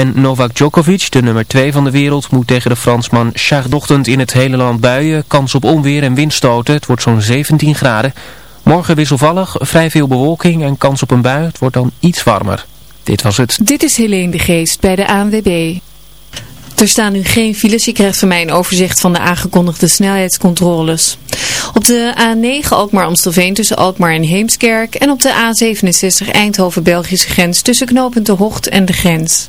En Novak Djokovic, de nummer 2 van de wereld, moet tegen de Fransman Charles in het hele land buien. Kans op onweer en windstoten. Het wordt zo'n 17 graden. Morgen wisselvallig, vrij veel bewolking en kans op een bui. Het wordt dan iets warmer. Dit was het. Dit is Helene de Geest bij de ANWB. Er staan nu geen files. Je krijgt van mij een overzicht van de aangekondigde snelheidscontroles. Op de A9 Alkmaar-Amstelveen tussen Alkmaar en Heemskerk. En op de A67 Eindhoven-Belgische grens tussen knooppunt De Hocht en de grens.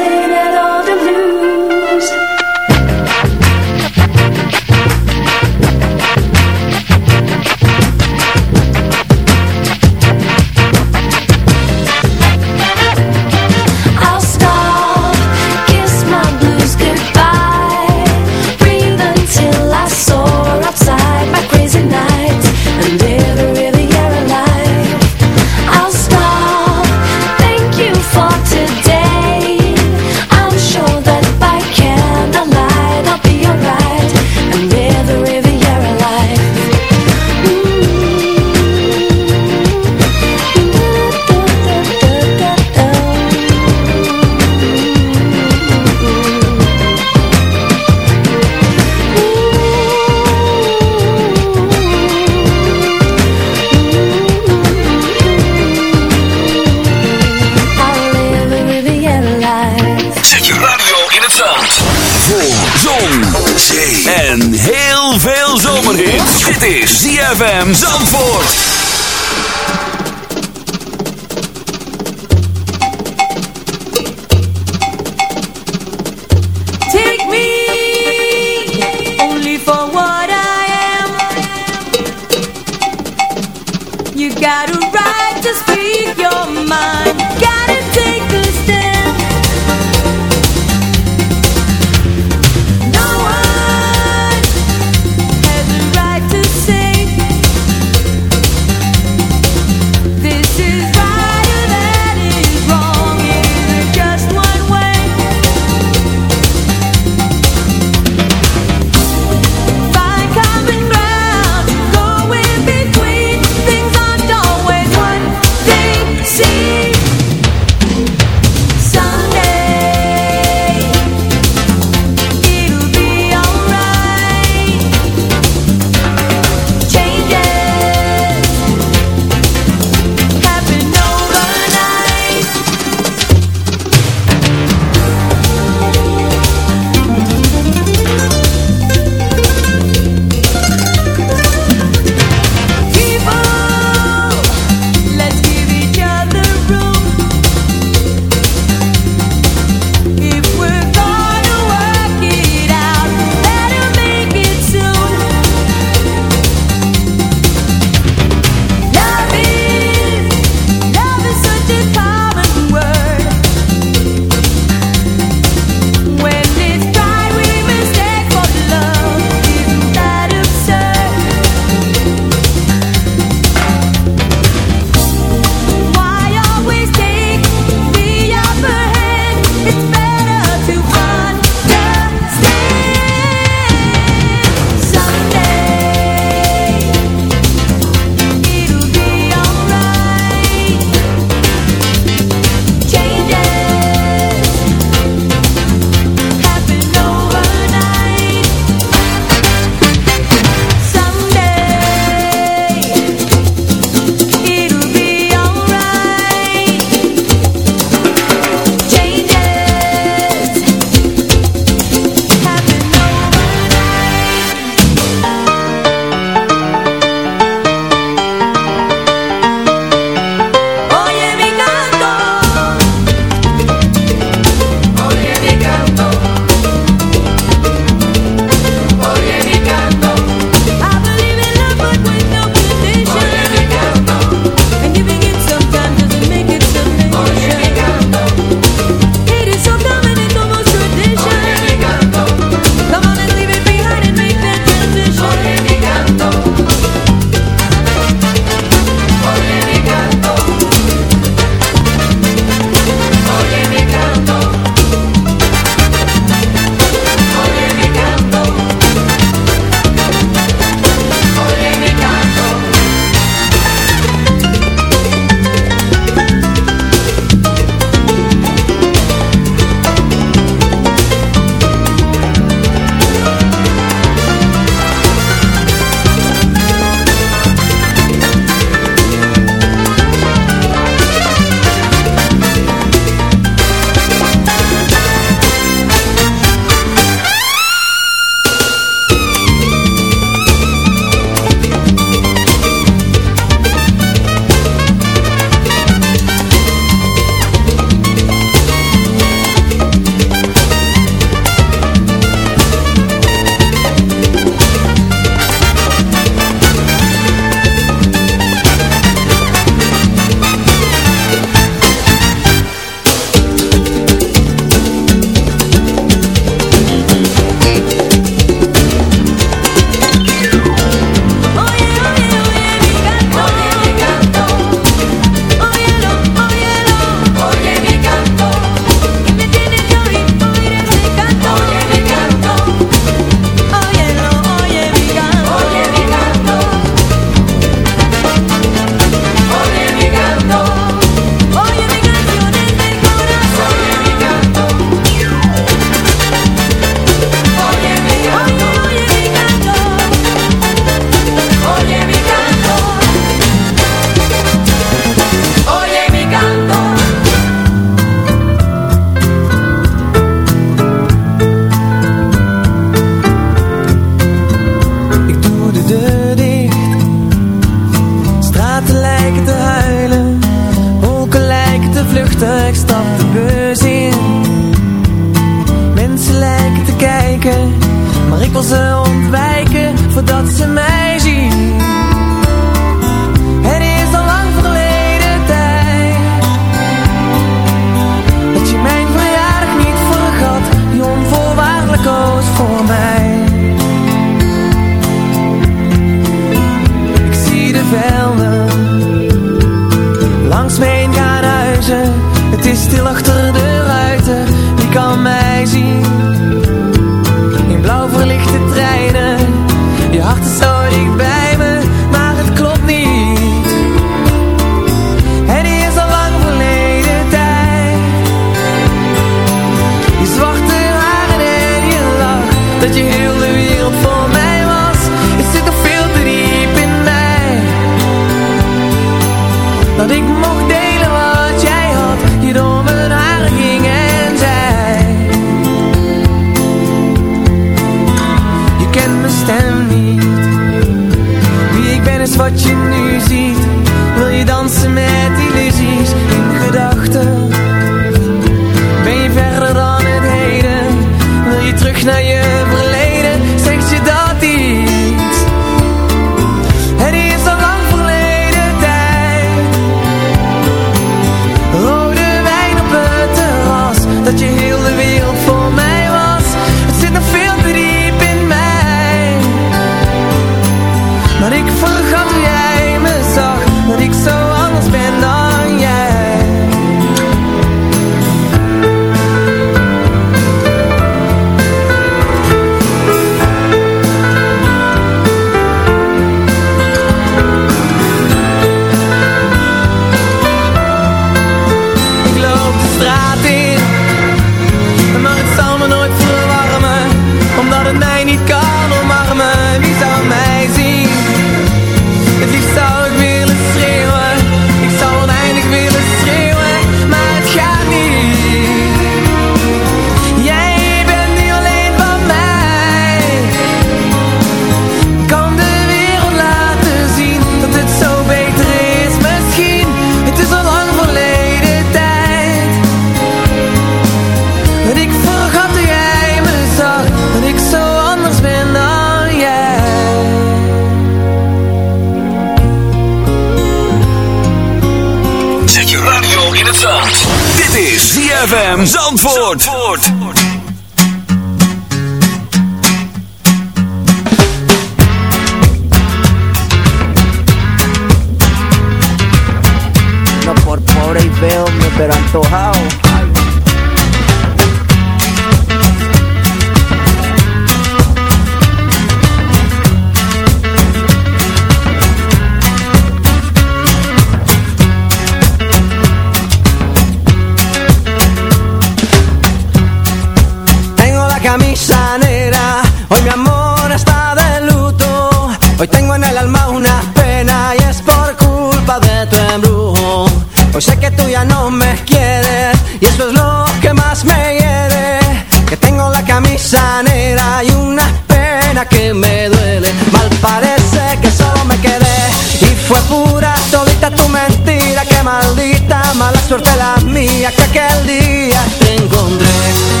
que me duele. Mal parece que solo me quedé. Y fue pura todita tu mentira. Que maldita mala suerte la mía. Que aquel día te encontré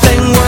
Thing. worth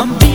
I'm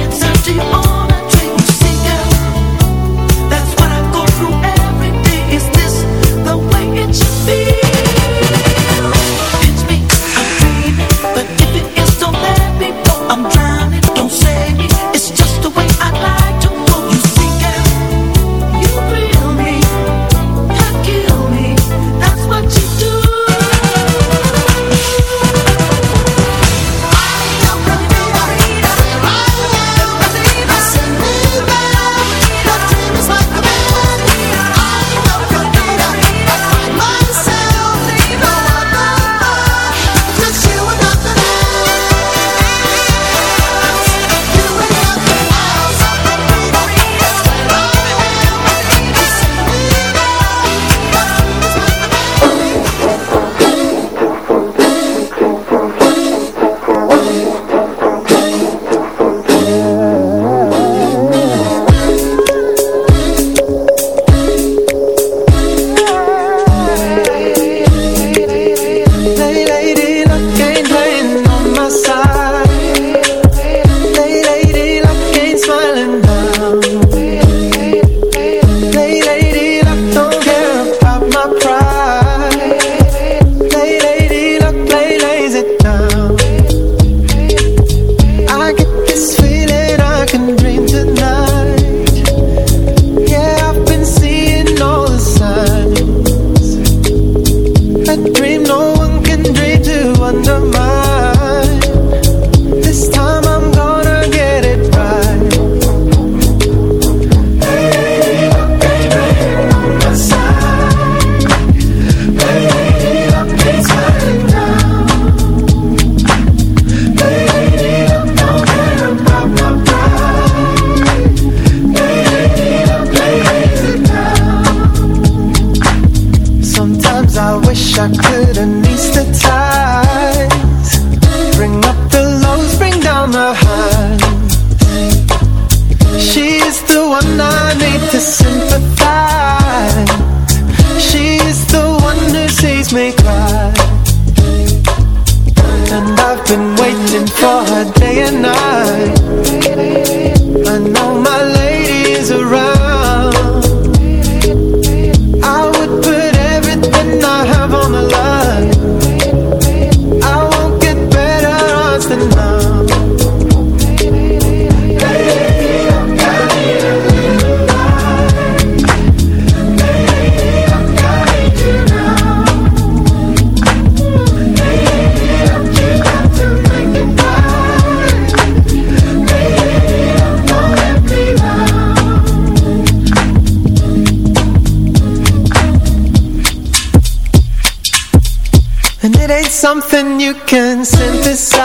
can synthesize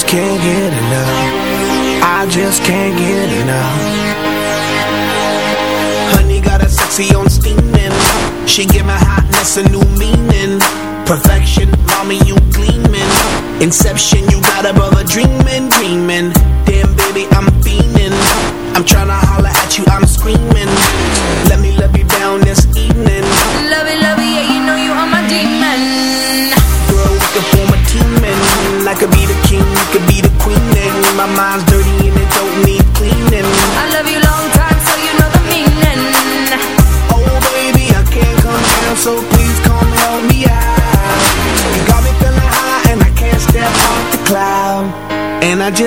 Just can't get enough. I just can't get enough. Honey got a sexy on steaming. She give my hotness a new meaning. Perfection, mommy, you gleaming. Inception,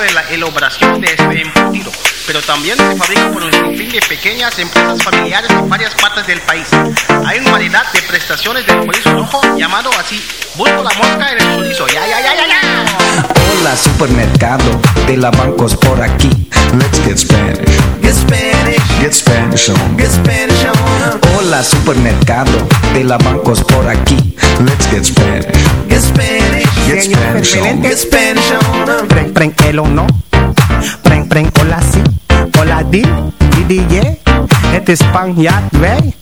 En la elaboración de este embutido, pero también se fabrica por un sinfín de pequeñas empresas familiares en varias partes del país. Hay una variedad de prestaciones del chorizo rojo llamado así, busco la mosca en el chorizo. Ya, ya, ya, ya, ya. Hola supermercado de la bancos por aquí. Let's get Spanish. Get Spanish, Get Spanish on. get Spanish on. Hola supermercado de la bancos por aquí. Let's get Spanish. Get Spanish, Get Spanish on. get Spanish on. Preng, preng, el no. Preng, preng, hola si. Hola di, di, di, yeah. Het is Spanjaard, wij.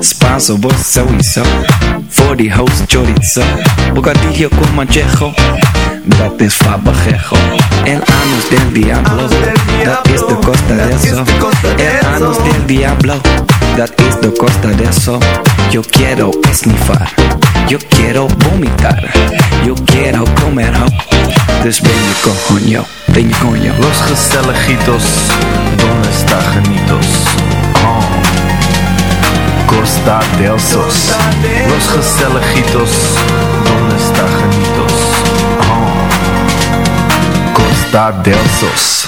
Spanso, sowieso. Voor die host chorizo. Bocadillo con manchejo. Dat is fabajejo. El anus del diablo. Dat is de costa de eso. El anus del diablo. Dat is de costa de eso. Yo quiero esnifar. Yo quiero vomitar. Yo quiero comer ho. Dus ben je coño. Ben je coño. Los Gestelejitos, ¿dónde está? Oh. Costa del Sos. Los Gestelejitos, ¿dónde está? Oh. Costa del Sos.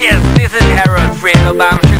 Yes, this is Harold Fred Obama.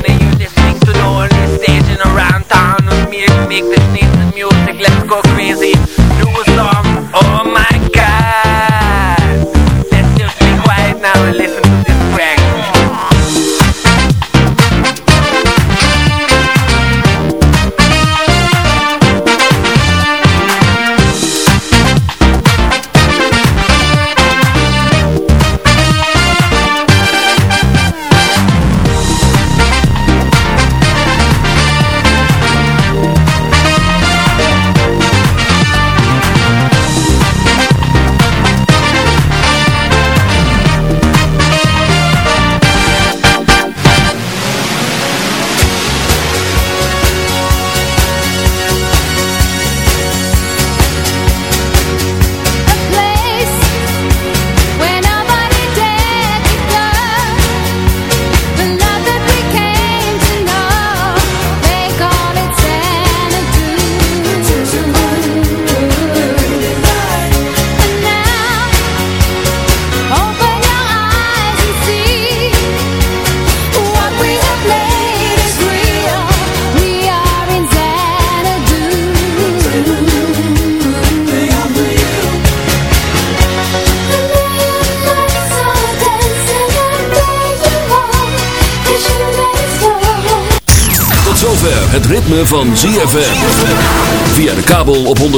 104.5.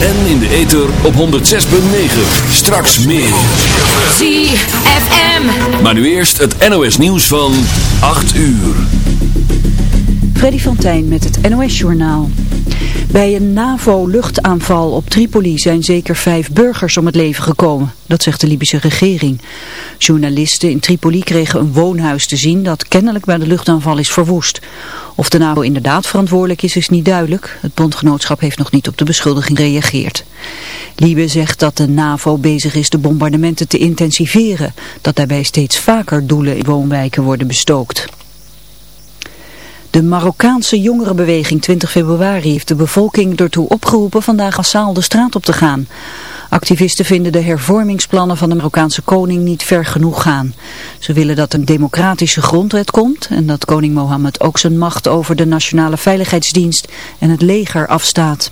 En in de ether op 106.9. Straks meer. ZFM. Maar nu eerst het NOS nieuws van 8 uur. Freddy van Tijn met het NOS-journaal. Bij een NAVO-luchtaanval op Tripoli zijn zeker vijf burgers om het leven gekomen. Dat zegt de Libische regering. Journalisten in Tripoli kregen een woonhuis te zien dat kennelijk bij de luchtaanval is verwoest. Of de NAVO inderdaad verantwoordelijk is, is niet duidelijk. Het bondgenootschap heeft nog niet op de beschuldiging gereageerd. Liebe zegt dat de NAVO bezig is de bombardementen te intensiveren. Dat daarbij steeds vaker doelen in woonwijken worden bestookt. De Marokkaanse jongerenbeweging 20 februari heeft de bevolking ertoe opgeroepen vandaag massaal de straat op te gaan. Activisten vinden de hervormingsplannen van de Marokkaanse koning niet ver genoeg gaan. Ze willen dat een democratische grondwet komt en dat koning Mohammed ook zijn macht over de Nationale Veiligheidsdienst en het leger afstaat.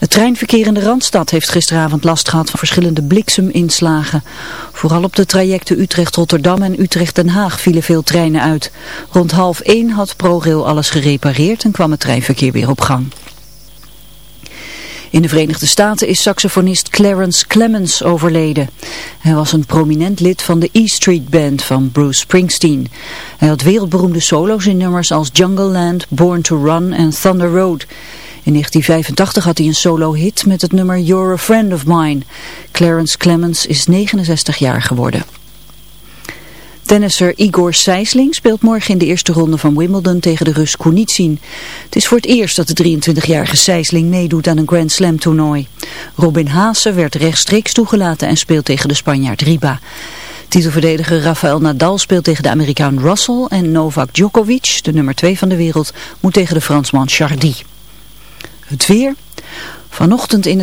Het treinverkeer in de Randstad heeft gisteravond last gehad van verschillende blikseminslagen. Vooral op de trajecten Utrecht-Rotterdam en Utrecht-Den Haag vielen veel treinen uit. Rond half één had ProRail alles gerepareerd en kwam het treinverkeer weer op gang. In de Verenigde Staten is saxofonist Clarence Clemens overleden. Hij was een prominent lid van de E Street Band van Bruce Springsteen. Hij had wereldberoemde solo's in nummers als Jungle Land, Born to Run en Thunder Road. In 1985 had hij een solo-hit met het nummer You're a Friend of Mine. Clarence Clemens is 69 jaar geworden. Tennisser Igor Sijsling speelt morgen in de eerste ronde van Wimbledon tegen de Rus Kunitsin. Het is voor het eerst dat de 23-jarige Sijsling meedoet aan een Grand Slam toernooi. Robin Haase werd rechtstreeks toegelaten en speelt tegen de Spanjaard Riba. Titelverdediger Rafael Nadal speelt tegen de Amerikaan Russell en Novak Djokovic, de nummer 2 van de wereld, moet tegen de Fransman Chardy. Het weer. Vanochtend in het